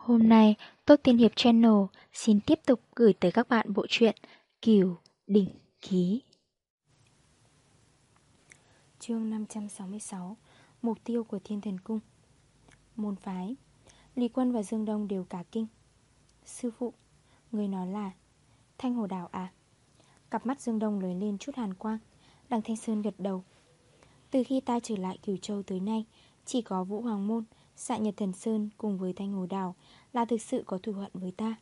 Hôm nay, Tốt Tiên Hiệp Channel xin tiếp tục gửi tới các bạn bộ truyện Kiều Đỉnh Ký. Chương 566 Mục tiêu của Thiên Thần Cung Môn phái Lý Quân và Dương Đông đều cả kinh. Sư phụ, người nói là Thanh Hồ Đảo à? Cặp mắt Dương Đông lưới lên chút hàn quang. Đằng Thanh Sơn gật đầu. Từ khi ta trở lại Cửu Châu tới nay, chỉ có Vũ Hoàng Môn, Xạ Nhật Thần Sơn cùng với Thanh Hồ đào là thực sự có thù hận với ta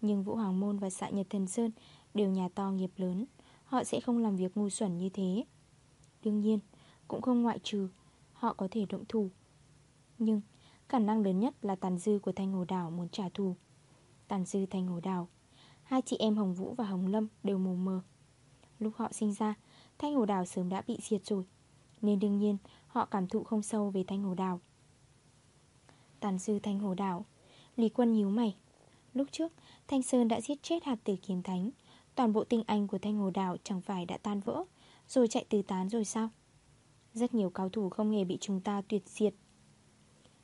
Nhưng Vũ Hoàng Môn và Xạ Nhật Thần Sơn đều nhà to nghiệp lớn Họ sẽ không làm việc ngu xuẩn như thế Đương nhiên, cũng không ngoại trừ Họ có thể động thủ Nhưng, khả năng lớn nhất là Tàn Dư của Thanh Hồ đào muốn trả thù Tàn Dư Thanh Hồ đào. Hai chị em Hồng Vũ và Hồng Lâm đều mù mờ Lúc họ sinh ra Thanh Hồ đào sớm đã bị diệt rồi Nên đương nhiên họ cảm thụ không sâu về Thanh Hồ đào. Tàn Dư Thanh Hồ Đảo. Lý Quân nhíu mày. Lúc trước, Thanh Sơn đã giết chết hạt tử kiếm thánh. Toàn bộ tinh anh của Thanh Hồ Đảo Chẳng phải đã tan vỡ, Rồi chạy tứ tán rồi sao? Rất nhiều cao thủ không hề bị chúng ta tuyệt diệt.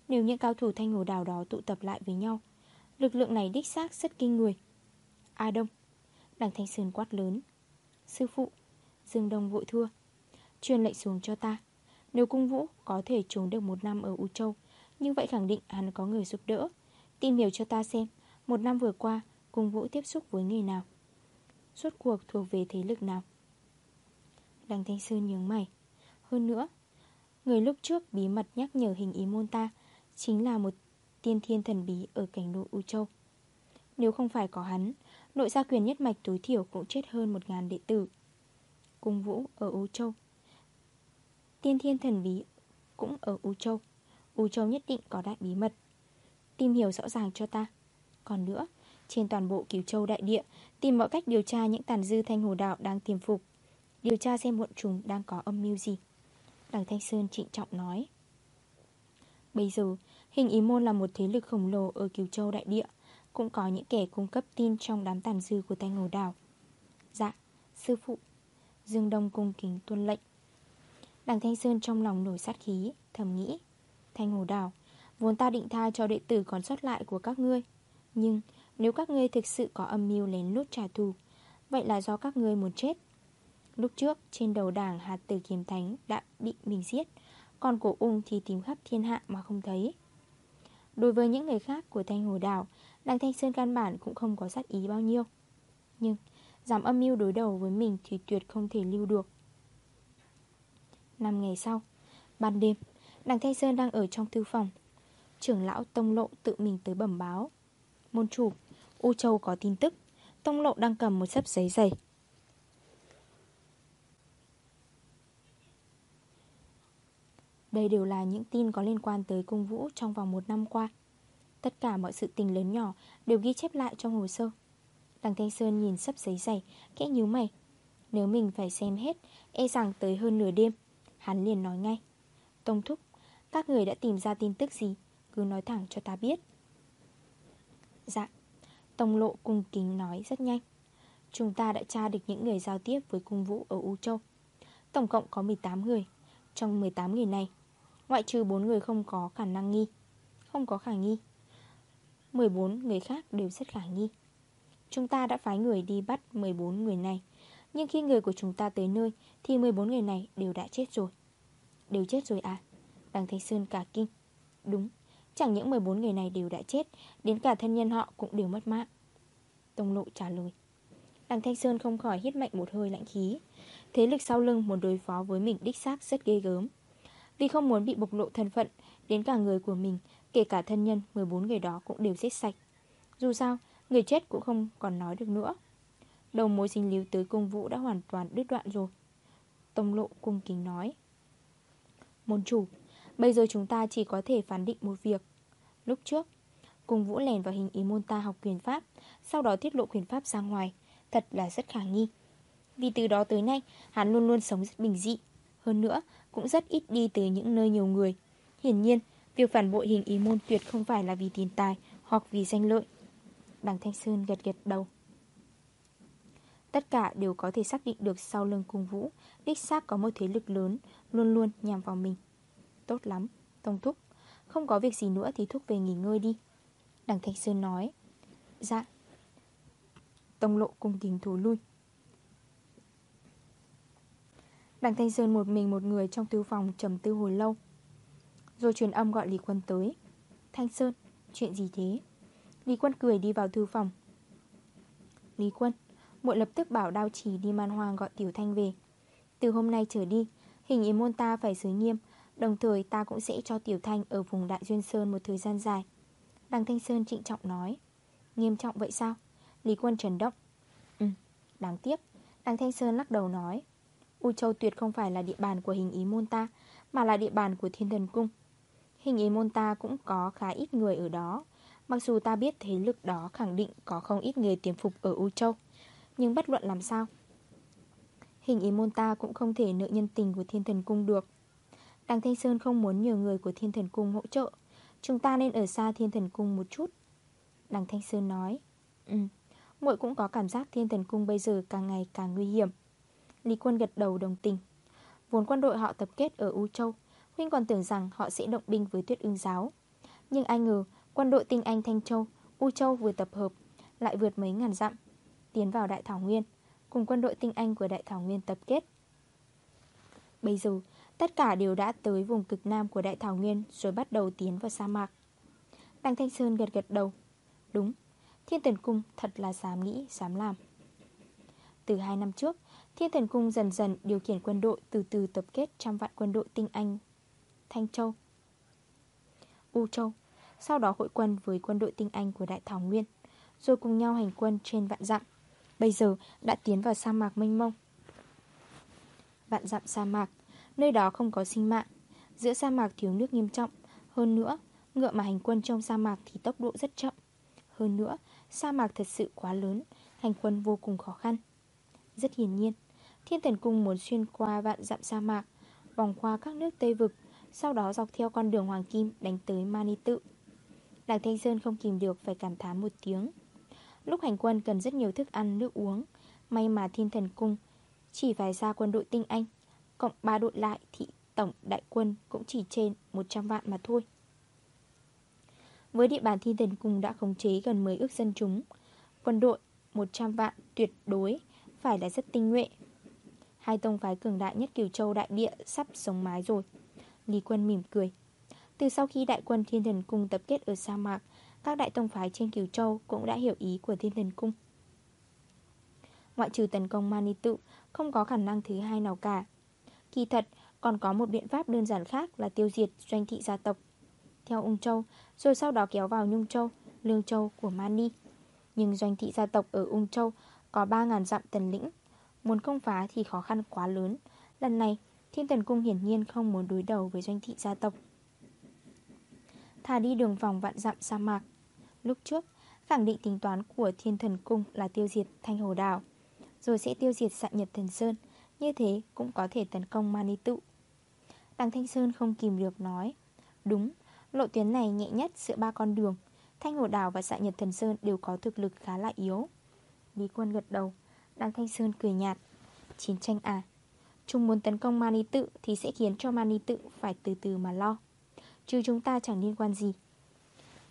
Nếu những cao thủ Thanh Hồ Đảo đó tụ tập lại với nhau, Lực lượng này đích xác rất kinh người. A Đông, Đằng Thanh Sơn quát lớn. Sư phụ, Dương Đông vội thua. Truyền lệnh xuống cho ta. Nếu cung vũ có thể trốn được một năm ở U Châu như vậy khẳng định hắn có người giúp đỡ. Tìm hiểu cho ta xem, Một năm vừa qua, cùng Vũ tiếp xúc với người nào? Suốt cuộc thuộc về thế lực nào? Đằng Thanh Sơn nhướng mày. Hơn nữa, Người lúc trước bí mật nhắc nhở hình ý môn ta Chính là một tiên thiên thần bí Ở cảnh nội U Châu. Nếu không phải có hắn, Nội gia quyền nhất mạch tối thiểu cũng chết hơn một ngàn đệ tử. Cung Vũ ở U Châu. Tiên thiên thần bí cũng ở U Châu. U Châu nhất định có đại bí mật. Tìm hiểu rõ ràng cho ta. Còn nữa, trên toàn bộ Cửu Châu đại địa Tìm mọi cách điều tra những tàn dư thanh hồ đạo đang tiềm phục. Điều tra xem bọn chúng đang có âm mưu gì. Đằng Thanh Sơn trịnh trọng nói. Bây giờ, hình ý môn là một thế lực khổng lồ ở Cửu Châu đại địa Cũng có những kẻ cung cấp tin trong đám tàn dư của thanh hồ đảo Dạ, sư phụ. Dương Đông cung kính tuân lệnh. Đằng Thanh Sơn trong lòng nổi sát khí Thầm nghĩ. Thanh hồ đảo. Vốn ta định tha cho đệ tử còn sót lại của các ngươi. Nhưng nếu các ngươi thực sự có âm mưu lén lút trả thù, Vậy là do các ngươi muốn chết. Lúc trước, trên đầu đảng hạt tử kiếm thánh đã bị mình giết, Còn cổ ung thì tìm khắp thiên hạ mà không thấy. Đối với những người khác của Thanh Hồ Đảo Đằng Thanh Sơn căn bản cũng không có sát ý bao nhiêu. Nhưng Dám âm mưu đối đầu với mình thì tuyệt không thể lưu được. 5 ngày sau, Ban đêm Đằng Thanh Sơn đang ở trong thư phòng. Trưởng lão Tông Lộ tự mình tới bẩm báo. Môn chủ, U Châu có tin tức. Tông Lộ đang cầm một sấp giấy dày. Đây đều là những tin có liên quan tới cung vũ trong vòng một năm qua. Tất cả mọi sự tình lớn nhỏ đều ghi chép lại trong hồ sơ. Đằng Thanh Sơn nhìn sấp giấy dày, kẽ nhíu mày. Nếu mình phải xem hết, e rằng tới hơn nửa đêm Hắn liền nói ngay. Tông Thúc, các người đã tìm ra tin tức gì? Cứ nói thẳng cho ta biết. Dạ Tông lộ cung kính nói rất nhanh. Chúng ta đã tra được những người giao tiếp với cung vũ ở U Châu. Tổng cộng có 18 người. Trong 18 người này, Ngoại trừ 4 người không có khả năng nghi. Không có khả nghi. 14 người khác đều rất khả nghi. Chúng ta đã phái người đi bắt 14 người này. Nhưng khi người của chúng ta tới nơi, Thì 14 người này đều đã chết rồi. Đều chết rồi à? Đằng Thanh Sơn cả kinh. Đúng, Chẳng những 14 người này đều đã chết, Đến cả thân nhân họ cũng đều mất mạng. Tông lộ trả lời. Đằng Thanh Sơn không khỏi hít mạnh một hơi lạnh khí. Thế lực sau lưng muốn đối phó với mình đích xác rất ghê gớm. Vì không muốn bị bộc lộ thân phận, Đến cả người của mình, Kể cả thân nhân 14 người đó cũng đều giết sạch. Dù sao, Người chết cũng không còn nói được nữa. Đầu mối sinh lưu tới cung vũ đã hoàn toàn đứt đoạn rồi. Tông lộ cung kính nói. Môn chủ Bây giờ chúng ta chỉ có thể phán định một việc. Lúc trước, Cùng Vũ lèn vào hình ý môn ta học quyền pháp, Sau đó tiết lộ quyền pháp ra ngoài. Thật là rất khả nghi. Vì từ đó tới nay, hắn luôn luôn sống rất bình dị. Hơn nữa, cũng rất ít đi tới những nơi nhiều người. Hiển nhiên, Việc phản bội hình ý môn tuyệt không phải là vì tiền tài Hoặc vì danh lợi. Đằng Thanh Sơn gật gật đầu. Tất cả đều có thể xác định được sau lưng cung vũ, Đích xác có một thế lực lớn Luôn luôn nhằm vào mình. Tốt lắm, Tông Thúc. Không có việc gì nữa thì Thúc về nghỉ ngơi đi. Đằng Thanh Sơn nói. Dạ. Tông lộ cùng kính thủ lui. Đằng Thanh Sơn một mình một người trong tư phòng trầm tư hồi lâu. Rồi truyền âm gọi Lý Quân tới. Thanh Sơn, chuyện gì thế? Lý Quân cười đi vào thư phòng. Lý Quân muội lập tức bảo đao trì đi man hoang gọi Tiểu Thanh về. Từ hôm nay trở đi Hình ý môn ta phải xử nghiêm Đồng thời ta cũng sẽ cho Tiểu Thanh ở vùng Đại Duyên Sơn một thời gian dài. Đằng Thanh Sơn trịnh trọng nói. Nghiêm trọng vậy sao? Lý Quân trần động Ừ, đáng tiếc. Đằng Thanh Sơn lắc đầu nói. U Châu tuyệt không phải là địa bàn của hình ý môn ta Mà là địa bàn của thiên thần cung. Hình ý môn ta cũng có khá ít người ở đó. Mặc dù ta biết thế lực đó khẳng định có không ít người tiềm phục ở U Châu Nhưng bất luận làm sao Hình ý môn ta cũng không thể nợ nhân tình của thiên thần cung được. Đằng Thanh Sơn không muốn nhiều người của thiên thần cung hỗ trợ. Chúng ta nên ở xa thiên thần cung một chút. Đằng Thanh Sơn nói. Ừ, muội cũng có cảm giác thiên thần cung bây giờ càng ngày càng nguy hiểm. Lý quân gật đầu đồng tình. Vốn quân đội họ tập kết ở U Châu Huynh còn tưởng rằng họ sẽ động binh với tuyết ưng giáo. Nhưng ai ngờ Quân đội tinh Anh Thanh Châu U Châu vừa tập hợp Lại vượt mấy ngàn dặm Tiến vào Đại Thảo Nguyên Cùng quân đội tinh Anh của Đại Thảo Nguyên tập kết. Bây giờ Tất cả đều đã tới vùng cực nam của Đại Thảo Nguyên Rồi bắt đầu tiến vào sa mạc. Đăng Thanh Sơn gật gật đầu. Đúng Thiên Tần Cung thật là dám nghĩ, dám làm. Từ hai năm trước Thiên Thần Cung dần dần điều khiển quân đội Từ từ tập kết trăm vạn quân đội tinh Anh. Thanh Châu U Châu Sau đó hội quân với quân đội tinh Anh của Đại Thảo Nguyên Rồi cùng nhau hành quân trên vạn dặm. Bây giờ đã tiến vào sa mạc mênh mông. Vạn dặm sa mạc Nơi đó không có sinh mạng. Giữa sa mạc thiếu nước nghiêm trọng. Hơn nữa, ngựa mà hành quân trong sa mạc thì tốc độ rất chậm. Hơn nữa, sa mạc thật sự quá lớn Hành quân vô cùng khó khăn. Rất hiển nhiên Thiên thần cung muốn xuyên qua vạn dặm sa mạc Vòng qua các nước Tây Vực Sau đó dọc theo con đường Hoàng Kim Đánh tới Mani Tự. Đảng Thanh Sơn không kìm được phải cảm thán một tiếng. Lúc hành quân cần rất nhiều thức ăn, nước uống May mà thiên thần cung Chỉ phải ra quân đội tinh Anh. Cộng 3 đội lại thì tổng đại quân cũng chỉ trên 100 vạn mà thôi. Với địa bàn thiên thần cung đã khống chế gần 10 ước dân chúng, Quân đội 100 vạn tuyệt đối phải là rất tinh nhuệ. Hai tông phái cường đại nhất Kiều Châu đại địa sắp sống mái rồi. Lý quân mỉm cười. Từ sau khi đại quân thiên thần cung tập kết ở sa mạc, Các đại tông phái trên Kiều Châu cũng đã hiểu ý của thiên thần cung. Ngoại trừ tấn công Mani Tự Không có khả năng thứ hai nào cả. Kỳ thật còn có một biện pháp đơn giản khác là tiêu diệt doanh thị gia tộc. Theo Ung Châu Rồi sau đó kéo vào Nhung Châu, Lương Châu của Mani Nhưng doanh thị gia tộc ở Ung Châu có 3.000 dặm tần lĩnh. Muốn công phá thì khó khăn quá lớn. Lần này Thiên Tần Cung hiển nhiên không muốn đối đầu với doanh thị gia tộc. Thà đi đường vòng vạn dặm sa mạc. Lúc trước Khẳng định tính toán của Thiên Thần Cung là tiêu diệt Thanh Hồ Đảo Rồi sẽ tiêu diệt Sạ Nhật Thần Sơn như thế cũng có thể tấn công Mani Tụ. Đằng Thanh Sơn không kìm được nói Đúng, lộ tuyến này nhẹ nhất giữa ba con đường Thanh Hồ Đảo và dạ Nhật Thần Sơn đều có thực lực khá là yếu. Lý Quân gật đầu. Đăng Thanh Sơn cười nhạt Chiến tranh à Chúng muốn tấn công Mani tự Thì sẽ khiến cho Mani tự phải từ từ mà lo Chứ chúng ta chẳng liên quan gì.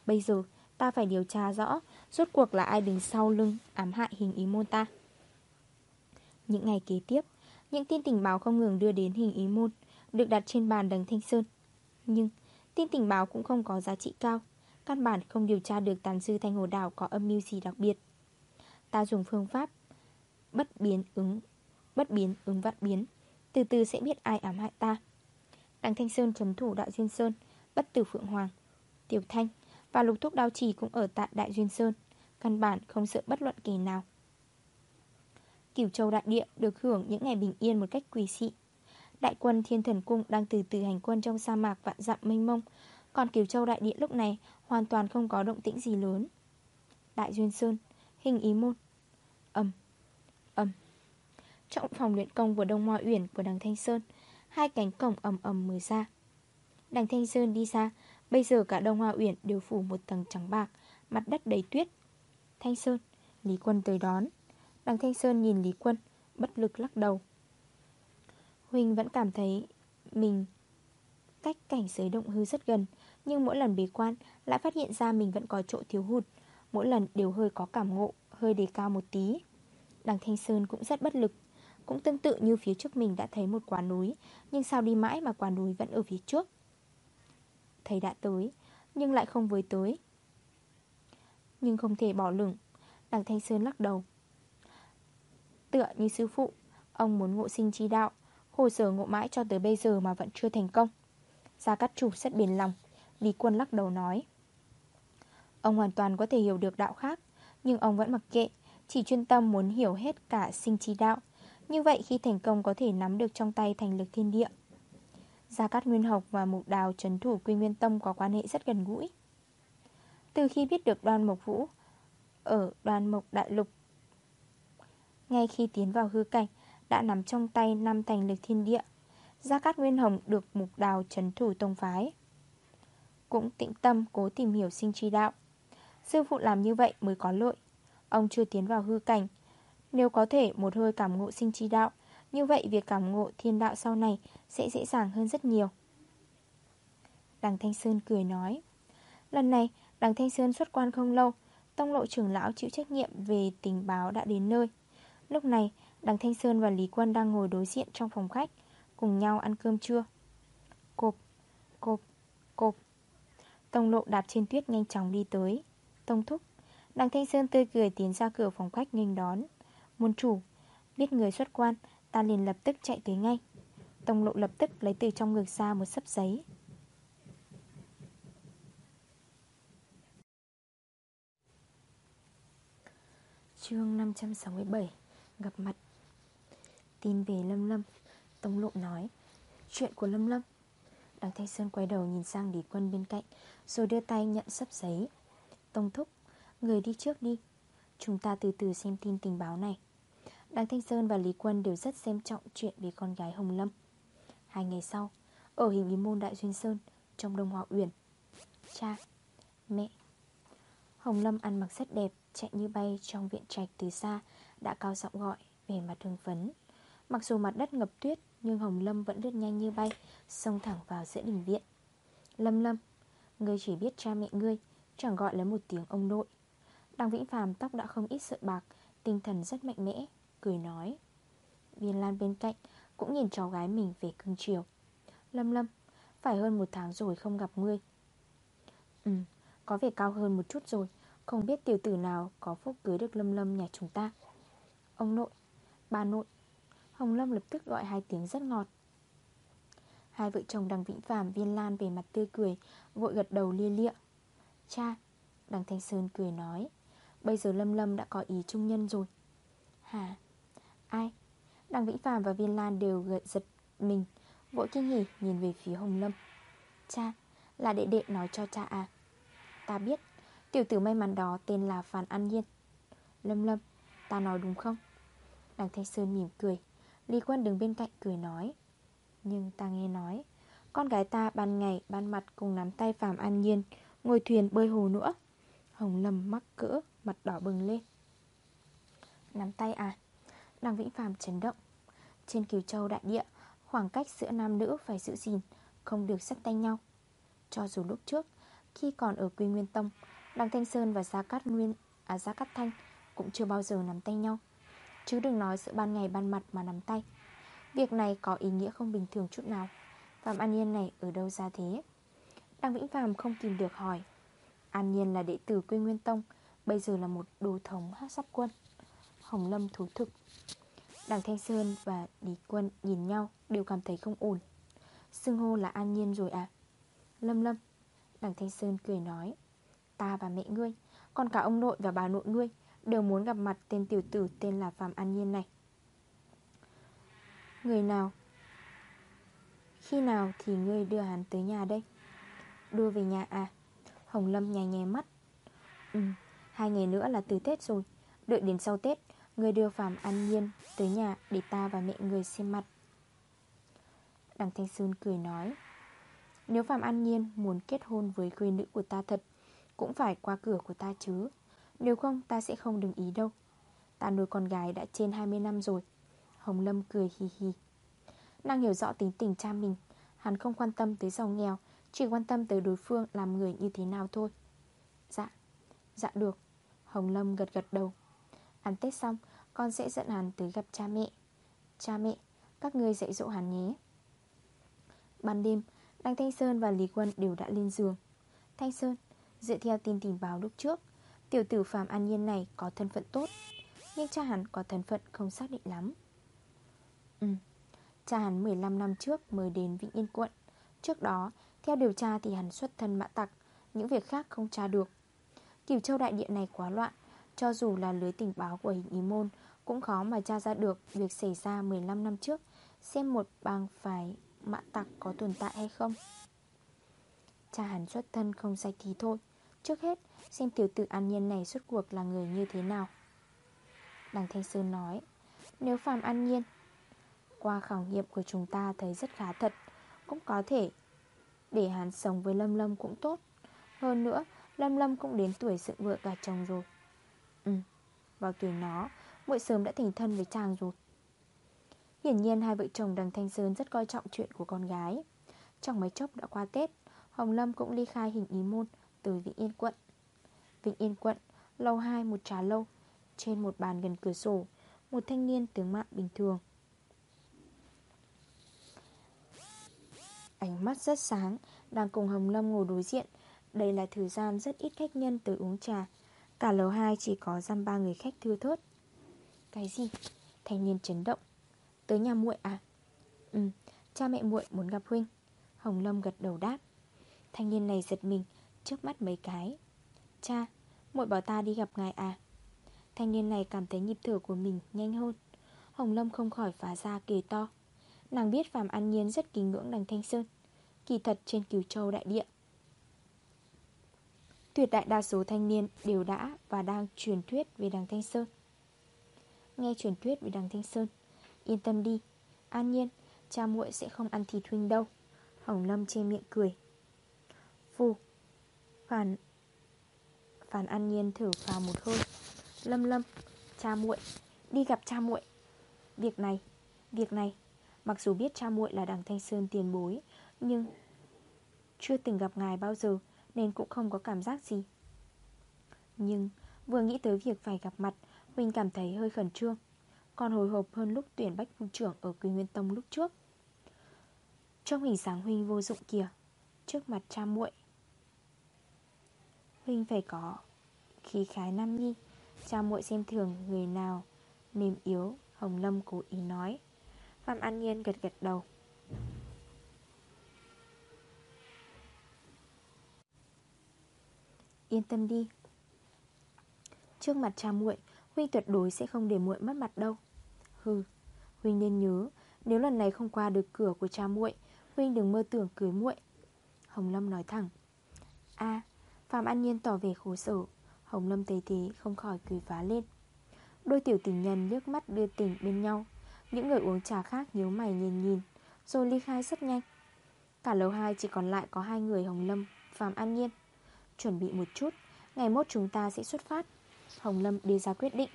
Bây giờ ta phải điều tra rõ Rốt cuộc là ai đứng sau lưng Ám hại hình ý môn ta. Những ngày kế tiếp những tin tình báo không ngừng đưa đến hình ý môn, Được đặt trên bàn đằng Thanh Sơn. Nhưng, tin tình báo cũng không có giá trị cao. Căn bản không điều tra được tàn sư Thanh Hồ Đảo có âm mưu gì đặc biệt. Ta dùng phương pháp Bất biến ứng, Bất biến ứng vạn biến. Từ từ sẽ biết ai ám hại ta. Đằng Thanh Sơn trấn thủ Đại Duyên Sơn, Bất tử Phượng Hoàng, Tiểu Thanh Và lục thúc đao trì cũng ở tại Đại Duyên Sơn. Căn bản không sợ bất luận kẻ nào. Cửu Châu Đại Địa được hưởng những ngày bình yên một cách quỳ dị. Đại quân Thiên Thần Cung đang từ từ hành quân trong sa mạc vạn dặm mênh mông, Còn Cửu Châu Đại Địa lúc này hoàn toàn không có động tĩnh gì lớn. Đại Duyên Sơn, Hình ý môn Âm Âm Trong phòng luyện công của Đông Hoa Uyển của đằng Thanh Sơn, Hai cánh cổng ầm ầm mở ra. Đằng Thanh Sơn đi xa, Bây giờ cả Đông Hoa Uyển đều phủ một tầng trắng bạc, Mặt đất đầy tuyết. Thanh Sơn, Lý Quân tới đón. Đằng Thanh Sơn nhìn Lý Quân, Bất lực lắc đầu. Huynh vẫn cảm thấy Mình cách cảnh giới động hư rất gần, Nhưng mỗi lần bế quan Lại phát hiện ra mình vẫn có chỗ thiếu hụt. Mỗi lần đều hơi có cảm ngộ, Hơi đề cao một tí. Đằng Thanh Sơn cũng rất bất lực. Cũng tương tự như phía trước mình đã thấy một quả núi, Nhưng sao đi mãi mà quả núi vẫn ở phía trước? Thầy đã tới, Nhưng lại không với tới. Nhưng không thể bỏ lửng. Đằng Thanh Sơn lắc đầu. Tựa như sư phụ. Ông muốn ngộ sinh chi đạo Hồ sở ngộ mãi cho tới bây giờ mà vẫn chưa thành công. Gia Cát Chủ rất biển lòng, Lý Quân lắc đầu nói. Ông hoàn toàn có thể hiểu được đạo khác, Nhưng ông vẫn mặc kệ, Chỉ chuyên tâm muốn hiểu hết cả sinh chi đạo. Như vậy khi thành công có thể nắm được trong tay thành lực thiên địa. Gia Cát Nguyên Học và Mục Đào Trấn Thủ Quy Nguyên Tông có quan hệ rất gần gũi. Từ khi biết được đoan Mộc Vũ Ở đoan Mộc Đại Lục ngay khi tiến vào hư cảnh, Đã nắm trong tay năm thành lực thiên địa. Gia Cát Nguyên Hồng được Mục Đào Trấn Thủ Tông Phái. Cũng tĩnh tâm cố tìm hiểu sinh chi đạo. Sư phụ làm như vậy mới có lợi. Ông chưa tiến vào hư cảnh. Nếu có thể một hơi cảm ngộ sinh chi đạo, Như vậy việc cảm ngộ thiên đạo sau này Sẽ dễ dàng hơn rất nhiều. Đằng Thanh Sơn cười nói, Lần này, đằng Thanh Sơn xuất quan không lâu, Tông lộ trưởng lão chịu trách nhiệm Về tình báo đã đến nơi. Lúc này đằng Thanh Sơn và Lý Quân Đang ngồi đối diện trong phòng khách Cùng nhau ăn cơm trưa. Cộp, cộp, cộp. Tông lộ đạp trên tuyết nhanh chóng đi tới. Tông thúc Đằng Thanh Sơn tươi cười tiến ra cửa phòng khách nghênh đón. Môn chủ Biết người xuất quan Ta liền lập tức chạy tới ngay. Tông lộ lập tức lấy từ trong ngực ra một sấp giấy. Chương 567 Gặp mặt. Tin về Lâm Lâm Tông lộ nói. Chuyện của Lâm Lâm. Đằng Thanh Sơn quay đầu nhìn sang Lý Quân bên cạnh, Rồi đưa tay nhận sấp giấy. Tông thúc, Người đi trước đi. Chúng ta từ từ xem tin tình báo này. Đằng Thanh Sơn và Lý Quân đều rất xem trọng chuyện về con gái Hồng Lâm. Hai ngày sau, Ở hình ý môn Đại Duyên Sơn, Trong Đông Hòa Uyển, Cha, Mẹ, Hồng Lâm ăn mặc rất đẹp, Chạy như bay trong viện trạch từ xa đã cao giọng gọi về mặt hưng phấn. Mặc dù mặt đất ngập tuyết, Nhưng Hồng Lâm vẫn lướt nhanh như bay, Xông thẳng vào giữa đình viện. Lâm Lâm, Ngươi chỉ biết cha mẹ ngươi, Chẳng gọi là một tiếng ông nội. Đằng Vĩnh Phàm tóc đã không ít sợi bạc, Tinh thần rất mạnh mẽ, Cười nói. Viên Lan bên cạnh cũng nhìn cháu gái mình về cưng chiều. Lâm Lâm, Phải hơn một tháng rồi không gặp ngươi. Ừ Có vẻ cao hơn một chút rồi, Không biết tiểu tử nào có phúc cưới được Lâm Lâm nhà chúng ta. Ông nội, bà nội. Hồng Lâm lập tức gọi hai tiếng rất ngọt. Hai vợ chồng đằng Vĩnh Phàm Viên Lan về mặt tươi cười, Vội gật đầu lia lịa. Cha, Đằng Thanh Sơn cười nói, Bây giờ Lâm Lâm đã có ý trung nhân rồi. Hả? Ai? Đằng Vĩnh Phàm và Viên Lan đều gợi giật mình, Vội kinh nghỉ nhìn về phía Hồng Lâm. Cha, Là đệ đệ nói cho cha à? Ta biết, Tiểu tử may mắn đó tên là Phan An Nhiên. Lâm Lâm, Ta nói đúng không? Đằng Thanh Sơn mỉm cười. Lý Quân đứng bên cạnh cười nói. Nhưng ta nghe nói, Con gái ta ban ngày ban mặt cùng nắm tay Phạm An Nhiên, Ngồi thuyền bơi hồ nữa. Hồng Lâm mắc cỡ, Mặt đỏ bừng lên. Nắm tay à? Đằng Vĩnh Phạm chấn động. Trên Kiều Châu đại địa, Khoảng cách giữa nam nữ phải giữ gìn, Không được sắt tay nhau. Cho dù lúc trước, Khi còn ở Quy Nguyên Tông Đằng Thanh Sơn và Gia Cát Nguyên À Gia Cát Thanh Cũng chưa bao giờ nắm tay nhau. Chứ đừng nói sự ban ngày ban mặt mà nắm tay. Việc này có ý nghĩa không bình thường chút nào. Phạm An Nhiên này ở đâu ra thế? Đăng Vĩnh Phạm không kìm được hỏi. An Nhiên là đệ tử Quy Nguyên Tông, Bây giờ là một đồ thống hát sắp quân. Hồng Lâm thú thực. Đằng Thanh Sơn và Lý Quân nhìn nhau, Đều cảm thấy không ổn. Xưng hô là An Nhiên rồi à? Lâm Lâm. Đằng Thanh Sơn cười nói, Ta và mẹ ngươi Còn cả ông nội và bà nội ngươi Đều muốn gặp mặt tên tiểu tử tên là Phạm An Nhiên này. Người nào? Khi nào thì ngươi đưa hắn tới nhà đây? Đưa về nhà à? Hồng Lâm nhè nhè mắt. Ừ Hai ngày nữa là từ Tết rồi. Đợi đến sau Tết Người đưa Phạm An Nhiên tới nhà Để ta và mẹ người xem mặt. Đằng Thanh Sơn cười nói, Nếu Phạm An Nhiên muốn kết hôn với quê nữ của ta thật, Cũng phải qua cửa của ta chứ. Nếu không, ta sẽ không đừng ý đâu. Ta nuôi con gái đã trên 20 năm rồi. Hồng Lâm cười hì hì. Nàng hiểu rõ tính tình cha mình. Hắn không quan tâm tới giàu nghèo, Chỉ quan tâm tới đối phương làm người như thế nào thôi. Dạ Dạ được. Hồng Lâm gật gật đầu. Ăn Tết xong, Con sẽ dẫn hắn tới gặp cha mẹ. Cha mẹ, Các ngươi dạy dỗ hắn nhé. Ban đêm Đăng Thanh Sơn và Lý Quân đều đã lên giường. Thanh Sơn, Dựa theo tin tình báo lúc trước Tiểu tử Phạm An Nhiên này có thân phận tốt, Nhưng cha hắn có thân phận không xác định lắm. Ừ Cha hắn 15 năm trước mới đến Vĩnh Yên quận. Trước đó, Theo điều tra thì hắn xuất thân mã tặc, Những việc khác không tra được. Cửu châu đại địa này quá loạn, Cho dù là lưới tình báo của hình ý môn, Cũng khó mà tra ra được Việc xảy ra 15 năm trước, Xem một bang phái mã tặc có tồn tại hay không. Cha hắn xuất thân không sạch thì thôi, Trước hết xem tiểu tử an nhiên này suốt cuộc là người như thế nào. Đằng Thanh Sơn nói, Nếu Phạm An Nhiên Qua khảo nghiệm của chúng ta thấy rất khá thật, Cũng có thể Để hắn sống với Lâm Lâm cũng tốt. Hơn nữa, Lâm Lâm cũng đến tuổi sự vợ cả chồng rồi. Ừ Vào tuổi nó, muội sớm đã thành thân với chàng rồi. Hiển nhiên hai vợ chồng đằng Thanh Sơn rất coi trọng chuyện của con gái. Trong mấy chốc đã qua Tết, Hồng Lâm cũng ly khai hình ý môn Từ Vĩnh Yên quận. Vĩnh Yên quận Lầu 2 một trà lâu Trên một bàn gần cửa sổ Một thanh niên tướng mạo bình thường. Ánh mắt rất sáng Đang cùng Hồng Lâm ngồi đối diện. Đây là thời gian rất ít khách nhân tới uống trà. Cả lầu 2 chỉ có giam ba người khách thưa thớt. Cái gì? Thanh niên chấn động. Tới nhà muội à? Ừ, cha mẹ muội muốn gặp huynh. Hồng Lâm gật đầu đáp. Thanh niên này giật mình Trước mắt mấy cái. Cha, muội bảo ta đi gặp ngài à? Thanh niên này cảm thấy nhịp thở của mình nhanh hơn. Hồng Lâm không khỏi phá ra kề to. Nàng biết Phạm An Nhiên rất kính ngưỡng đằng Thanh Sơn. Kỳ thật trên cửu châu đại địa. Tuyệt đại đa số thanh niên đều đã và đang truyền thuyết về đằng Thanh Sơn. Nghe truyền thuyết về đằng Thanh Sơn Yên tâm đi. An nhiên Cha muội sẽ không ăn thịt huynh đâu. Hồng Lâm che miệng cười. Phù Phản Phản An Nhiên thở vào một hơi. Lâm Lâm, Cha muội, Đi gặp cha muội. Việc này Việc này. Mặc dù biết cha muội là đằng Thanh Sơn tiền bối, Nhưng Chưa từng gặp ngài bao giờ Nên cũng không có cảm giác gì. Nhưng vừa nghĩ tới việc phải gặp mặt Huynh cảm thấy hơi khẩn trương, Còn hồi hộp hơn lúc tuyển bách phu trưởng Ở Quy Nguyên Tông lúc trước. Trong hình sáng Huynh vô dụng kìa, Trước mặt cha muội Huynh phải có khí khái nam nhi Cha muội xem thường người nào Mềm yếu, Hồng Lâm cố ý nói. Phạm An Nhiên gật gật đầu. Yên tâm đi. Trước mặt cha muội Huynh tuyệt đối sẽ không để muội mất mặt đâu. Hừ Huynh nên nhớ, Nếu lần này không qua được cửa của cha muội Huynh đừng mơ tưởng cưới muội. Hồng Lâm nói thẳng. A Phạm An Nhiên tỏ vẻ khổ sở. Hồng Lâm thấy thế không khỏi cười phá lên. Đôi tiểu tình nhân liếc mắt đưa tình bên nhau. Những người uống trà khác nhíu mày nhìn nhìn Rồi ly khai rất nhanh. Cả lầu 2 chỉ còn lại có hai người Hồng Lâm Phạm An Nhiên. Chuẩn bị một chút Ngày mốt chúng ta sẽ xuất phát. Hồng Lâm đưa ra quyết định.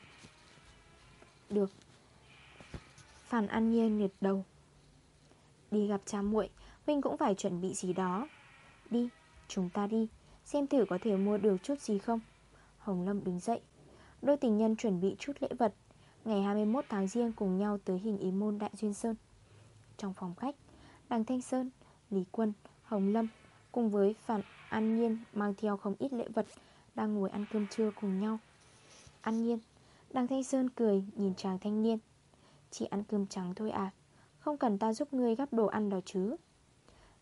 Được. Phạm An Nhiên nghiệt đầu. Đi gặp cha muội Huynh cũng phải chuẩn bị gì đó. Đi, chúng ta đi. Xem thử có thể mua được chút gì không? Hồng Lâm đứng dậy. Đôi tình nhân chuẩn bị chút lễ vật. Ngày 21 tháng riêng cùng nhau tới hình ý môn Đại Duyên Sơn. Trong phòng khách Đằng Thanh Sơn, Lý Quân, Hồng Lâm Cùng với Phạm An Nhiên Mang theo không ít lễ vật Đang ngồi ăn cơm trưa cùng nhau. An Nhiên Đằng Thanh Sơn cười nhìn chàng thanh niên. Chỉ ăn cơm trắng thôi à? Không cần ta giúp ngươi gắp đồ ăn đó chứ?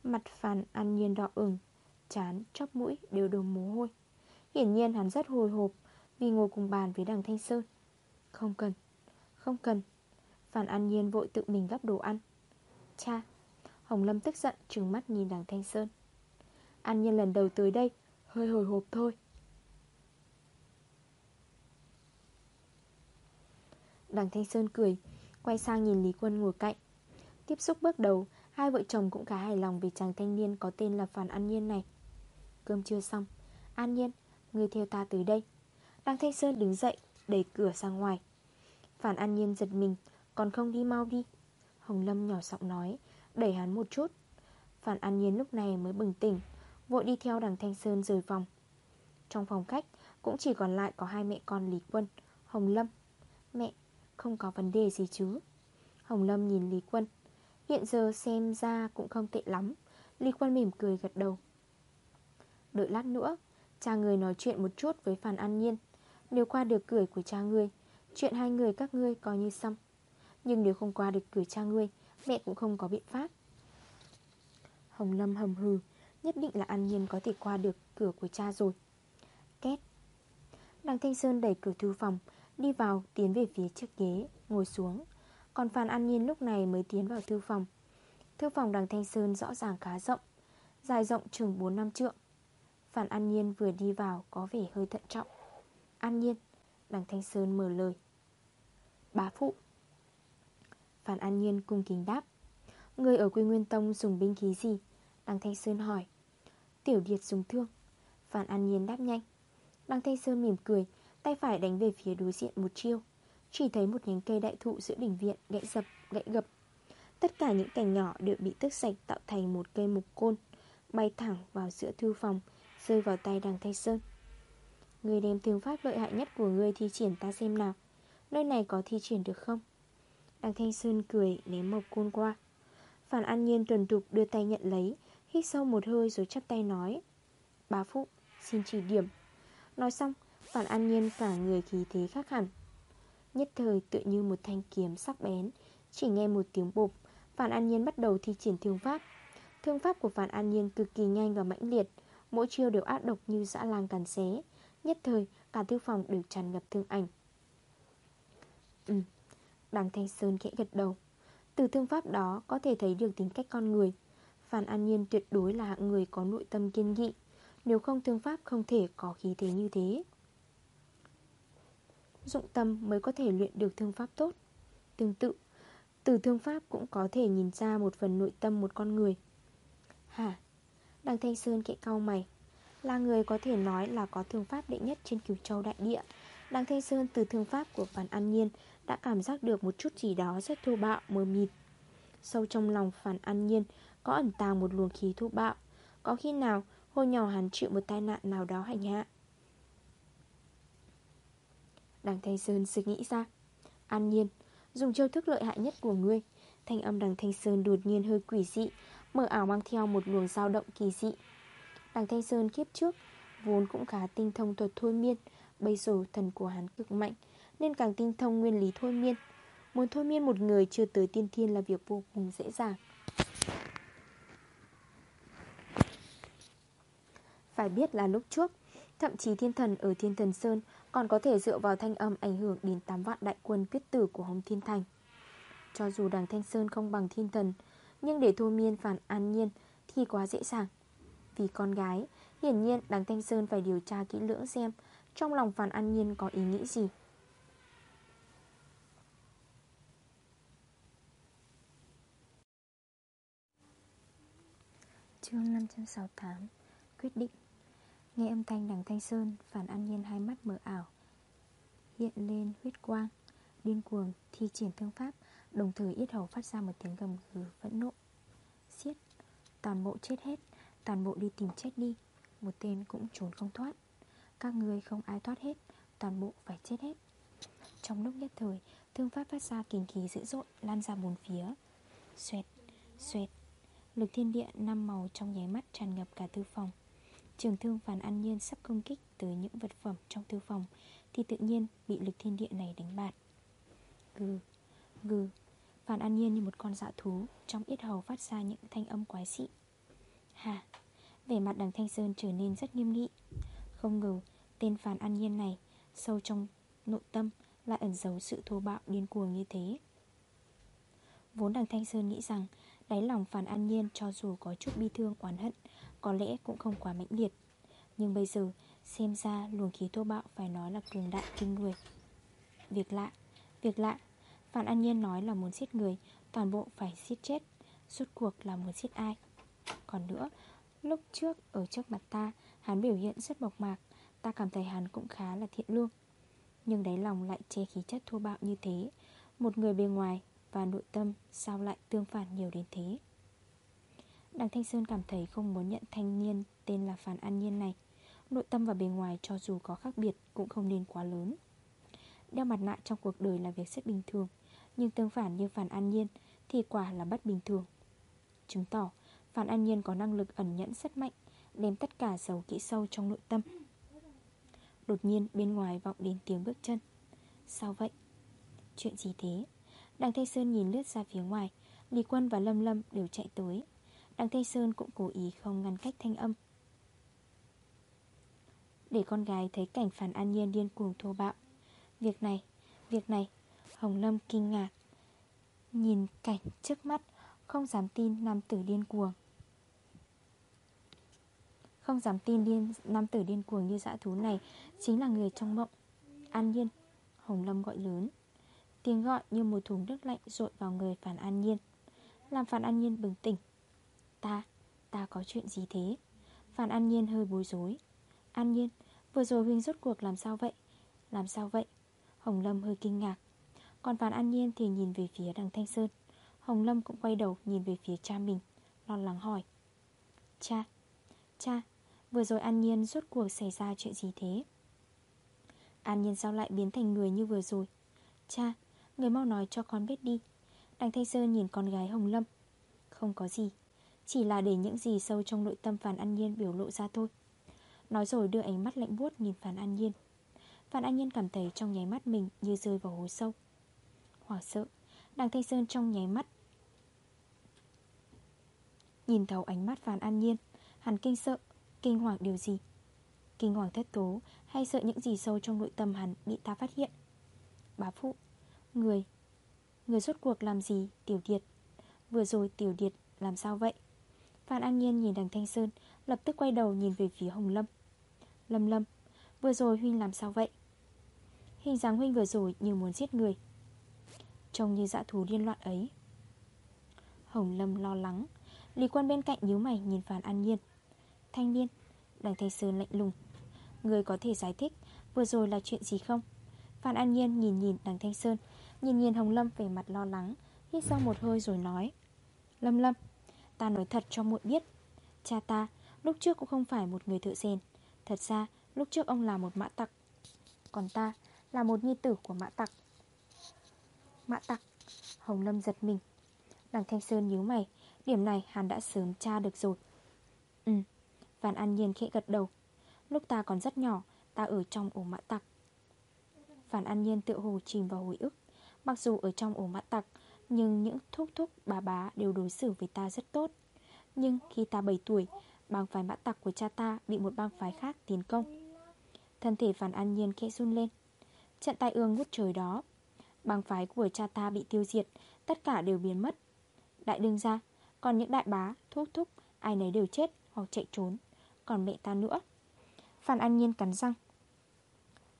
Mặt Phàn An Nhiên đỏ ửng. Chán, chóp mũi đều đổ mồ hôi. Hiển nhiên hắn rất hồi hộp Vì ngồi cùng bàn với đằng Thanh Sơn. Không cần, không cần. Phản An Nhiên vội tự mình gắp đồ ăn. Cha Hồng Lâm tức giận trừng mắt nhìn đằng Thanh Sơn. An Nhiên lần đầu tới đây Hơi hồi hộp thôi. Đằng Thanh Sơn cười Quay sang nhìn Lý Quân ngồi cạnh. Tiếp xúc bước đầu Hai vợ chồng cũng khá hài lòng vì chàng thanh niên có tên là Phản An Nhiên này. Cơm chưa xong. An Nhiên, người theo ta tới đây. Đăng Thanh Sơn đứng dậy, đẩy cửa sang ngoài. Phản An Nhiên giật mình Còn không đi mau đi. Hồng Lâm nhỏ giọng nói Đẩy hắn một chút. Phản An Nhiên lúc này mới bừng tỉnh Vội đi theo đằng Thanh Sơn rời phòng. Trong phòng khách Cũng chỉ còn lại có hai mẹ con Lý Quân Hồng Lâm. Mẹ, không có vấn đề gì chứ? Hồng Lâm nhìn Lý Quân. Hiện giờ xem ra cũng không tệ lắm. Lý Quân mỉm cười gật đầu. Đợi lát nữa. Cha người nói chuyện một chút với Phan An Nhiên. Nếu qua được cười của cha người, Chuyện hai người các ngươi coi như xong. Nhưng nếu không qua được cửa cha ngươi Mẹ cũng không có biện pháp. Hồng Lâm hầm hừ, Nhất định là An Nhiên có thể qua được cửa của cha rồi. Két. Đằng Thanh Sơn đẩy cửa thư phòng, Đi vào, tiến về phía chiếc ghế, Ngồi xuống. Còn Phan An Nhiên lúc này mới tiến vào thư phòng. Thư phòng đằng Thanh Sơn rõ ràng khá rộng, Dài rộng chừng 4 năm trượng. Phan An Nhiên vừa đi vào Có vẻ hơi thận trọng. An Nhiên Đằng Thanh Sơn mở lời. Bá phụ. Phan An Nhiên cung kính đáp. Người ở Quy Nguyên Tông dùng binh khí gì? Đằng Thanh Sơn hỏi. Tiểu Điệt dùng thương. Phan An Nhiên đáp nhanh. Đằng Thanh Sơn mỉm cười Tay phải đánh về phía đối diện một chiêu. Chỉ thấy một nhánh cây đại thụ giữa đỉnh viện Gãy dập, gãy gập. Tất cả những cành nhỏ đều bị tức sạch Tạo thành một cây mục côn Bay thẳng vào giữa thư phòng Rơi vào tay đằng Thanh Sơn. Người đem thương pháp lợi hại nhất của người thi triển ta xem nào. Nơi này có thi triển được không? Đằng Thanh Sơn cười, ném mộc côn qua. Phản An Nhiên tuần tục đưa tay nhận lấy, Hít sâu một hơi rồi chắp tay nói, Bá phụ, xin chỉ điểm. Nói xong, Phản An Nhiên cả người khí thế khác hẳn. Nhất thời tự như một thanh kiếm sắc bén, Chỉ nghe một tiếng bộp, Phản An Nhiên bắt đầu thi triển thương pháp. Thương pháp của Phản An Nhiên cực kỳ nhanh và mãnh liệt Mỗi chiêu đều ác độc như dã lang càn xé, Nhất thời cả thư phòng đều tràn ngập thương ảnh. Ừ Đằng Thanh Sơn khẽ gật đầu. Từ thương pháp đó có thể thấy được tính cách con người. Phan An Nhiên tuyệt đối là hạng người có nội tâm kiên nghị. Nếu không thương pháp không thể có khí thế như thế. Dụng tâm mới có thể luyện được thương pháp tốt. Tương tự, Từ thương pháp cũng có thể nhìn ra một phần nội tâm một con người. Hả? Đằng Thanh Sơn kệ cao mày. Là người có thể nói là có thương pháp đệ nhất trên cửu châu đại địa. Đằng Thanh Sơn từ thương pháp của Phan An Nhiên Đã cảm giác được một chút gì đó rất thô bạo, mờ mịt. Sâu trong lòng Phan An Nhiên Có ẩn tàng một luồng khí thô bạo. Có khi nào hồi nhỏ hắn chịu một tai nạn nào đó hành hạ? Đằng Thanh Sơn suy nghĩ ra. An Nhiên, Dùng chiêu thức lợi hại nhất của ngươi. Thanh âm đằng Thanh Sơn đột nhiên hơi quỷ dị mờ ảo mang theo một luồng dao động kỳ dị. Đằng Thanh Sơn kiếp trước, Vốn cũng khá tinh thông thuật thôi miên, Bây giờ thần của hắn cực mạnh, Nên càng tinh thông nguyên lý thôi miên. Muốn thôi miên một người chưa tới tiên thiên là việc vô cùng dễ dàng. Phải biết là lúc trước, Thậm chí thiên thần ở thiên thần Sơn Còn có thể dựa vào thanh âm ảnh hưởng đến 8 vạn đại quân quyết tử của Hồng Thiên Thành. Cho dù đằng Thanh Sơn không bằng thiên thần nhưng để thôi miên phản an nhiên Thì quá dễ dàng. Vì con gái, Hiển nhiên đằng Thanh Sơn phải điều tra kỹ lưỡng xem Trong lòng phản an nhiên có ý nghĩ gì. Chương 568 Quyết định. Nghe âm thanh đằng Thanh Sơn, Phản An Nhiên hai mắt mở ảo, Hiện lên huyết quang, Điên cuồng thi triển thương pháp. Đồng thời yết hầu phát ra một tiếng gầm gừ phẫn nộ. Xiết Toàn bộ chết hết Toàn bộ đi tìm chết đi. Một tên cũng trốn không thoát. Các người không ai thoát hết Toàn bộ phải chết hết. Trong lúc nhất thời Thương pháp phát ra kinh khí dữ dội Lan ra bốn phía. Xoẹt, xoẹt. Lực thiên địa năm màu trong nháy mắt tràn ngập cả thư phòng. Trường thương phản an nhiên sắp công kích tới những vật phẩm trong thư phòng Thì tự nhiên bị lực thiên địa này đánh bạt. Gừ, gừ. Phan an nhiên như một con dạ thú Trong yết hầu phát ra những thanh âm quái dị. Hà Vẻ mặt đằng Thanh Sơn trở nên rất nghiêm nghị. Không ngờ tên Phan an nhiên này Sâu trong nội tâm Lại ẩn giấu sự thô bạo điên cuồng như thế. Vốn đằng Thanh Sơn nghĩ rằng Đáy lòng Phan an nhiên cho dù có chút bi thương oán hận có lẽ cũng không quá mãnh liệt. Nhưng bây giờ xem ra luồng khí thô bạo phải nói là cường đại kinh người. Việc lạ, việc lạ phản An Nhiên nói là muốn giết người Toàn bộ phải giết chết Suốt cuộc là muốn giết ai? Còn nữa, lúc trước ở trước mặt ta Hắn biểu hiện rất bộc mạc Ta cảm thấy hắn cũng khá là thiện lương. Nhưng đáy lòng lại che khí chất thô bạo như thế Một người bề ngoài và nội tâm Sao lại tương phản nhiều đến thế? Đằng Thanh Sơn cảm thấy không muốn nhận thanh niên tên là Phản An Nhiên này. Nội tâm và bề ngoài cho dù có khác biệt cũng không nên quá lớn. Đeo mặt nạ trong cuộc đời là việc rất bình thường. Nhưng tương phản như Phản An Nhiên thì quả là bất bình thường. Chứng tỏ Phản An Nhiên có năng lực ẩn nhẫn rất mạnh Đem tất cả giấu kỹ sâu trong nội tâm. Đột nhiên bên ngoài vọng đến tiếng bước chân. Sao vậy? Chuyện gì thế? Đằng Thanh Sơn nhìn lướt ra phía ngoài Lý Quân và Lâm Lâm đều chạy tới. Đằng Thanh Sơn cũng cố ý không ngăn cách thanh âm. Để con gái thấy cảnh phản an nhiên điên cuồng thô bạo. Việc này, việc này Hồng Lâm kinh ngạc. Nhìn cảnh trước mắt Không dám tin nam tử điên cuồng. Không dám tin điên, nam tử điên cuồng như dã thú này Chính là người trong mộng. An nhiên Hồng Lâm gọi lớn. Tiếng gọi như một thùng nước lạnh rội vào người Phản An Nhiên Làm Phản An Nhiên bừng tỉnh. Ta, ta có chuyện gì thế? Phản An Nhiên hơi bối rối. An Nhiên, vừa rồi Huynh rốt cuộc làm sao vậy? Làm sao vậy? Hồng Lâm hơi kinh ngạc. Còn Phản An Nhiên thì nhìn về phía đằng Thanh Sơn. Hồng Lâm cũng quay đầu nhìn về phía cha mình Lo lắng hỏi. Cha, cha Vừa rồi An Nhiên rốt cuộc xảy ra chuyện gì thế? An Nhiên sao lại biến thành người như vừa rồi? Cha, người mau nói cho con biết đi. Đằng Thanh Sơn nhìn con gái Hồng Lâm. Không có gì Chỉ là để những gì sâu trong nội tâm Phản An Nhiên biểu lộ ra thôi. Nói rồi đưa ánh mắt lạnh buốt nhìn Phản An Nhiên. Phản An Nhiên cảm thấy trong nháy mắt mình như rơi vào hố sâu. Hoảng sợ. Đằng Thanh Sơn trong nháy mắt Nhìn thấu ánh mắt Phan An Nhiên. Hắn kinh sợ, kinh hoàng điều gì? Kinh hoàng thất tố Hay sợ những gì sâu trong nội tâm hắn bị ta phát hiện? Bá phụ Người Người rốt cuộc làm gì Tiểu Điệt? Vừa rồi Tiểu Điệt làm sao vậy? Phan An Nhiên nhìn đằng Thanh Sơn Lập tức quay đầu nhìn về phía Hồng Lâm. Lâm Lâm Vừa rồi Huynh làm sao vậy? Hình dáng Huynh vừa rồi như muốn giết người. Trông như dã thú điên loạn ấy. Hồng Lâm lo lắng, Lý quan bên cạnh nhíu mày nhìn Phan An Nhiên. Thanh niên Đằng Thanh Sơn lạnh lùng. Người có thể giải thích vừa rồi là chuyện gì không? Phan An Nhiên nhìn nhìn đằng Thanh Sơn, Nhìn nhìn Hồng Lâm về mặt lo lắng, Hít sau một hơi rồi nói. Lâm Lâm, Ta nói thật cho muội biết. Cha ta, lúc trước cũng không phải một người thợ rèn. Thật ra, lúc trước ông là một mã tặc, Còn ta là một nhi tử của mã tặc. Mã tặc. Hồng Lâm giật mình. Đằng Thanh Sơn nhíu mày. Điểm này hắn đã sớm tra được rồi. Ừ Phan An Nhiên khẽ gật đầu. Lúc ta còn rất nhỏ, Ta ở trong ổ mã tặc. Phản An Nhiên tự hồ chìm vào hồi ức. Mặc dù ở trong ổ mã tặc, Nhưng những thúc thúc bà bá đều đối xử với ta rất tốt. Nhưng khi ta 7 tuổi, Bang phái mã tặc của cha ta Bị một bang phái khác tiến công. Thân thể Phản An Nhiên khẽ run lên. Trận tai ương ngút trời đó Bang phái của cha ta bị tiêu diệt Tất cả đều biến mất. Đại đương ra Còn những đại bá, thúc thúc Ai nấy đều chết hoặc chạy trốn Còn mẹ ta nữa. Phan An Nhiên cắn răng.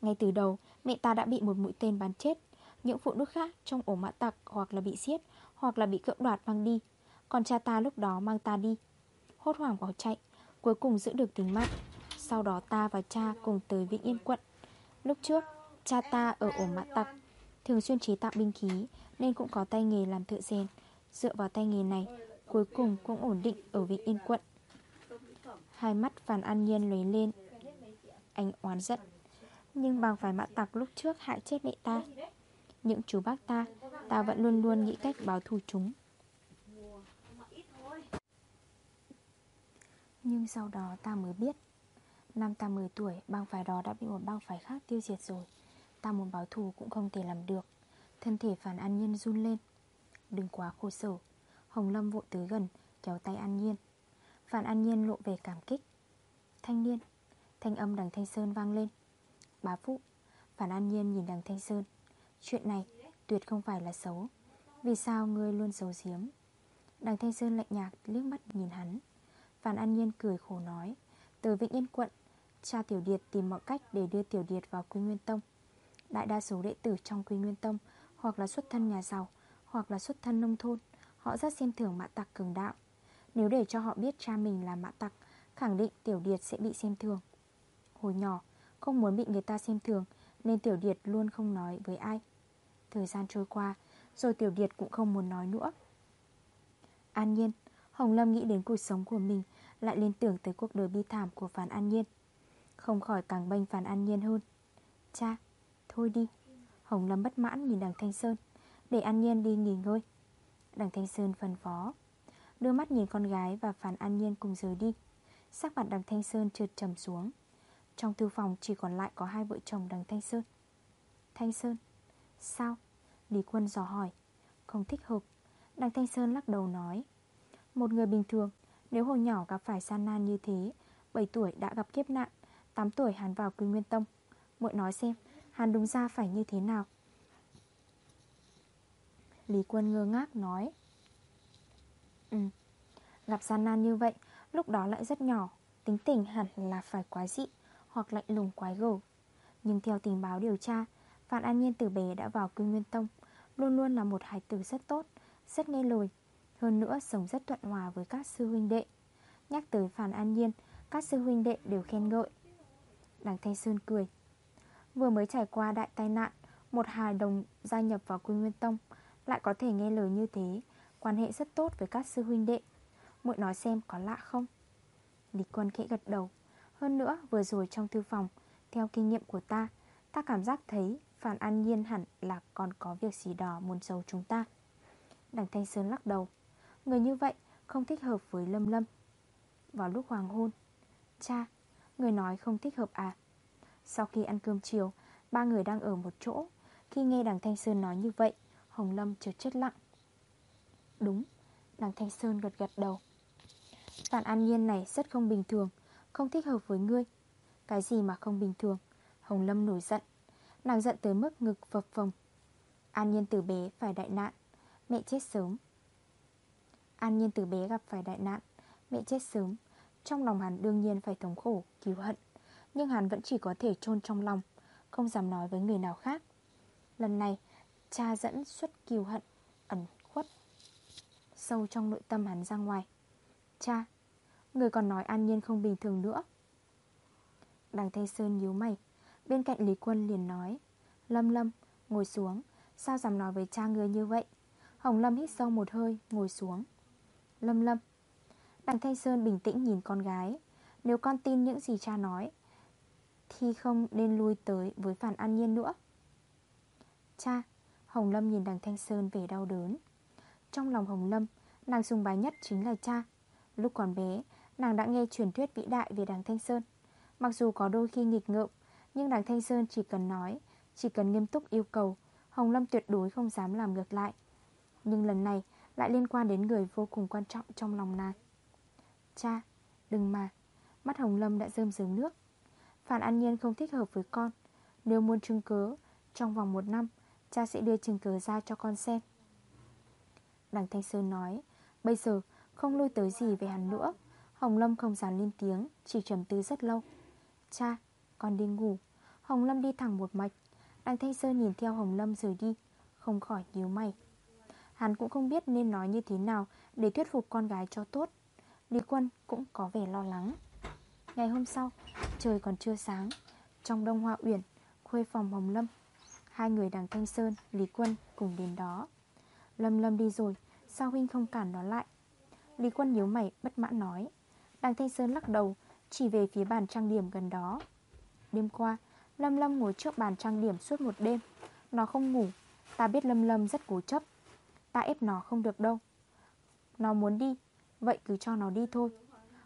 Ngay từ đầu mẹ ta đã bị một mũi tên bắn chết. Những phụ nữ khác trong ổ mã tặc Hoặc là bị giết Hoặc là bị cưỡng đoạt mang đi. Còn cha ta lúc đó mang ta đi. Hốt hoảng bỏ chạy Cuối cùng giữ được tính mạng. Sau đó ta và cha cùng tới Vĩnh Yên quận. Lúc trước cha ta ở ổ mã tặc. Thường xuyên chế tạo binh khí, Nên cũng có tay nghề làm thợ rèn. Dựa vào tay nghề này, Cuối cùng cũng ổn định ở vị Yên quận. Hai mắt Phan An Nhiên lấy lên Anh oán giận. Nhưng bằng phải mã tặc lúc trước hại chết mẹ ta, Những chú bác ta Ta vẫn luôn luôn nghĩ cách báo thù chúng. Nhưng sau đó ta mới biết, Năm ta 10 tuổi, Bang phái đó đã bị một bang phái khác tiêu diệt rồi. Ta muốn báo thù cũng không thể làm được. Thân thể Phan An Nhiên run lên. Đừng quá khổ sở. Hồng Lâm vội tới gần, Kéo tay An Nhiên. Phan An Nhiên lộ về cảm kích. Thanh niên, Thanh âm đằng Thanh Sơn vang lên. Bá phụ Phan An Nhiên nhìn đằng Thanh Sơn. Chuyện này tuyệt không phải là xấu. Vì sao ngươi luôn giấu giếm? Đằng Thanh Sơn lạnh nhạt liếc mắt nhìn hắn. Phan An Nhiên cười khổ nói Từ Vĩnh Yên quận, Cha Tiểu Điệt tìm mọi cách để đưa Tiểu Điệt vào Quy Nguyên Tông. Đại đa số đệ tử trong Quy Nguyên Tông Hoặc là xuất thân nhà giàu Hoặc là xuất thân nông thôn Họ rất xem thường mã tặc cường đạo. Nếu để cho họ biết cha mình là mã tặc Khẳng định Tiểu Điệt sẽ bị xem thường. Hồi nhỏ Không muốn bị người ta xem thường Nên Tiểu Điệt luôn không nói với ai. Thời gian trôi qua Rồi Tiểu Điệt cũng không muốn nói nữa. An nhiên Hồng Lâm nghĩ đến cuộc sống của mình Lại liên tưởng tới cuộc đời bi thảm của Phán An Nhiên. Không khỏi càng bênh Phán An Nhiên hơn. Cha, thôi đi. Hồng Lâm bất mãn nhìn đằng Thanh Sơn, Để An Nhiên đi nghỉ ngơi. Đằng Thanh Sơn phân phó, Đưa mắt nhìn con gái và Phản An Nhiên cùng rời đi. Sắc mặt đằng Thanh Sơn trượt trầm xuống. Trong thư phòng chỉ còn lại có hai vợ chồng đằng Thanh Sơn. Thanh Sơn, Sao? Lý Quân dò hỏi. Không thích hợp. Đằng Thanh Sơn lắc đầu nói. Một người bình thường, Nếu hồi nhỏ gặp phải san nan như thế 7 tuổi đã gặp kiếp nạn 8 tuổi hắn vào quy nguyên tông. Muội nói xem Hắn đúng ra phải như thế nào? Lý Quân ngơ ngác nói. Ừ Gặp gian nan như vậy, Lúc đó lại rất nhỏ, Tính tình hẳn là phải quái dị Hoặc lạnh lùng quái gở. Nhưng theo tình báo điều tra Phan An Nhiên từ bé đã vào Quy Nguyên Tông, Luôn luôn là một hải tử rất tốt, Rất nghe lời, Hơn nữa sống rất thuận hòa với các sư huynh đệ. Nhắc tới Phan An Nhiên, Các sư huynh đệ đều khen ngợi. Đằng Thanh Sơn cười. Vừa mới trải qua đại tai nạn Một hài đồng gia nhập vào Quy Nguyên Tông Lại có thể nghe lời như thế Quan hệ rất tốt với các sư huynh đệ. Muội nói xem có lạ không? Lý Quân khẽ gật đầu. Hơn nữa vừa rồi trong thư phòng Theo kinh nghiệm của ta Ta cảm giác thấy Phản An Nhiên hẳn là còn có việc gì đó muốn giấu chúng ta. Đằng Thanh Sơn lắc đầu. Người như vậy không thích hợp với Lâm Lâm. Vào lúc hoàng hôn Cha, người nói không thích hợp à? Sau khi ăn cơm chiều Ba người đang ở một chỗ. Khi nghe đằng Thanh Sơn nói như vậy Hồng Lâm chợt chết lặng. Đúng, đằng Thanh Sơn gật gật đầu. Tàn An Nhiên này rất không bình thường Không thích hợp với ngươi. Cái gì mà không bình thường? Hồng Lâm nổi giận. Nàng giận tới mức ngực phập phồng. An Nhiên từ bé phải đại nạn Mẹ chết sớm. An Nhiên từ bé gặp phải đại nạn Mẹ chết sớm. Trong lòng hắn đương nhiên phải thống khổ, cứu hận. Nhưng hắn vẫn chỉ có thể chôn trong lòng, Không dám nói với người nào khác. Lần này, Cha dẫn xuất kiều hận, Ẩn khuất Sâu trong nội tâm hắn ra ngoài. Cha, Người còn nói an nhiên không bình thường nữa. Đằng Thanh Sơn nhíu mày, Bên cạnh Lý Quân liền nói, Lâm Lâm, ngồi xuống, Sao dám nói với cha người như vậy? Hồng Lâm hít sâu một hơi, ngồi xuống. Lâm Lâm. Đằng Thanh Sơn bình tĩnh nhìn con gái, Nếu con tin những gì cha nói thì không nên lui tới với Phản An Nhiên nữa. Cha Hồng Lâm nhìn đằng Thanh Sơn về đau đớn. Trong lòng Hồng Lâm Nàng sùng bái nhất chính là cha. Lúc còn bé Nàng đã nghe truyền thuyết vĩ đại về đằng Thanh Sơn. Mặc dù có đôi khi nghịch ngợm Nhưng đằng Thanh Sơn chỉ cần nói Chỉ cần nghiêm túc yêu cầu Hồng Lâm tuyệt đối không dám làm ngược lại. Nhưng lần này lại liên quan đến người vô cùng quan trọng trong lòng nàng. Cha, đừng mà Mắt Hồng Lâm đã rơm rớm nước. Phan An Nhiên không thích hợp với con. Nếu muốn chứng cớ Trong vòng một năm Cha sẽ đưa chứng cớ ra cho con xem. Đằng Thanh Sơn nói Bây giờ không lui tới gì về hắn nữa. Hồng Lâm không dám lên tiếng Chỉ trầm tư rất lâu. Cha, con đi ngủ. Hồng Lâm đi thẳng một mạch. Đằng Thanh Sơn nhìn theo Hồng Lâm rời đi Không khỏi nhíu mày. Hắn cũng không biết nên nói như thế nào Để thuyết phục con gái cho tốt. Lý Quân cũng có vẻ lo lắng. Ngày hôm sau Trời còn chưa sáng. Trong đông hoa uyển Khuê phòng Hồng Lâm Hai người đằng Thanh Sơn, Lý Quân cùng đến đó. Lâm Lâm đi rồi Sao huynh không cản nó lại? Lý Quân nhíu mày bất mãn nói. Đằng Thanh Sơn lắc đầu Chỉ về phía bàn trang điểm gần đó. Đêm qua Lâm Lâm ngồi trước bàn trang điểm suốt một đêm. Nó không ngủ. Ta biết Lâm Lâm rất cố chấp. Ta ép nó không được đâu. Nó muốn đi Vậy cứ cho nó đi thôi.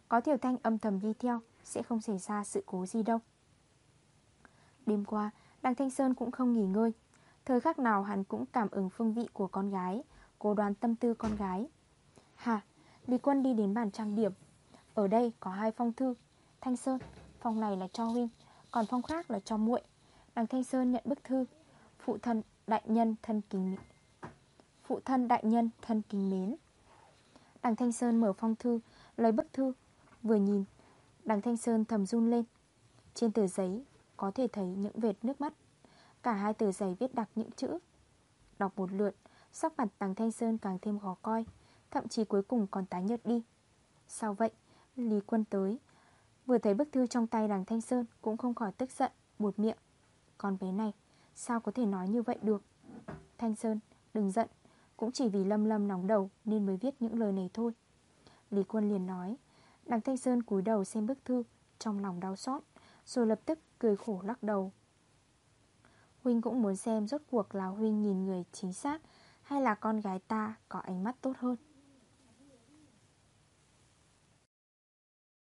Có Tiểu Thanh âm thầm đi theo. Sẽ không xảy ra sự cố gì đâu. Đêm qua Đằng Thanh Sơn cũng không nghỉ ngơi. Thời khắc nào hắn cũng cảm ứng phương vị của con gái Cố đoán tâm tư con gái. Hà, Lý Quân đi đến bàn trang điểm. Ở đây có hai phong thư Thanh Sơn Phong này là cho huynh Còn phong khác là cho muội. Đằng Thanh Sơn nhận bức thư Phụ thân đại nhân thân kính Phụ thân đại nhân thân kính mến. Đằng Thanh Sơn mở phong thư Lấy bức thư Vừa nhìn Đằng Thanh Sơn thầm run lên. Trên tờ giấy có thể thấy những vệt nước mắt. Cả hai tờ giấy viết đặc những chữ. Đọc một lượt, Sắc mặt đằng Thanh Sơn càng thêm khó coi, Thậm chí cuối cùng còn tái nhợt đi. Sao vậy? Lý Quân tới. Vừa thấy bức thư trong tay đằng Thanh Sơn Cũng không khỏi tức giận, Buột miệng. Con bé này, Sao có thể nói như vậy được? Thanh Sơn, Đừng giận. Cũng chỉ vì Lâm Lâm nóng đầu Nên mới viết những lời này thôi. Lý Quân liền nói. Đằng Thanh Sơn cúi đầu xem bức thư, Trong lòng đau xót, Rồi lập tức cười khổ lắc đầu. Huynh cũng muốn xem rốt cuộc là Huynh nhìn người chính xác Hay là con gái ta có ánh mắt tốt hơn.